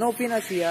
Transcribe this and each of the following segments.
Não opina se.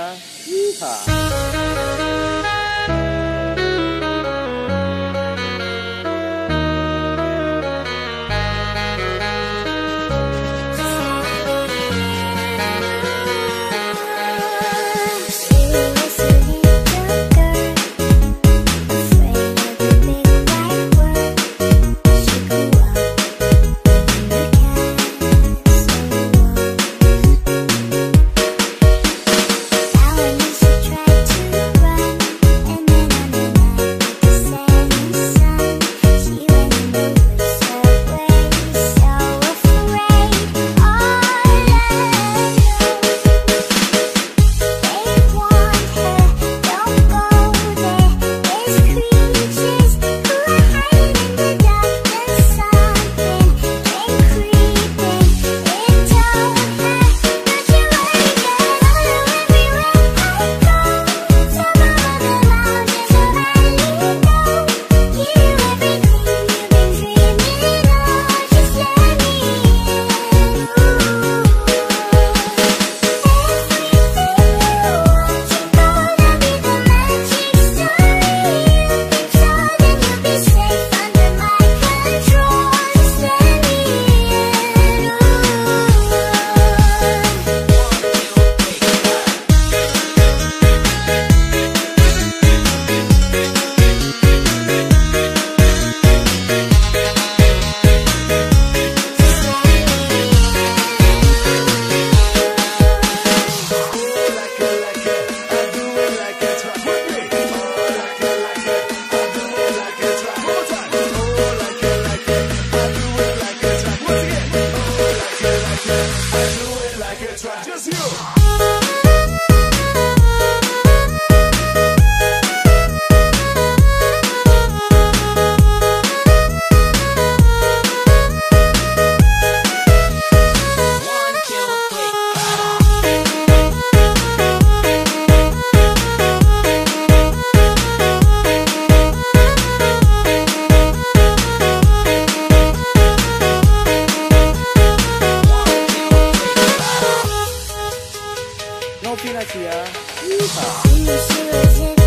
That's right, just you. 现在起啊一百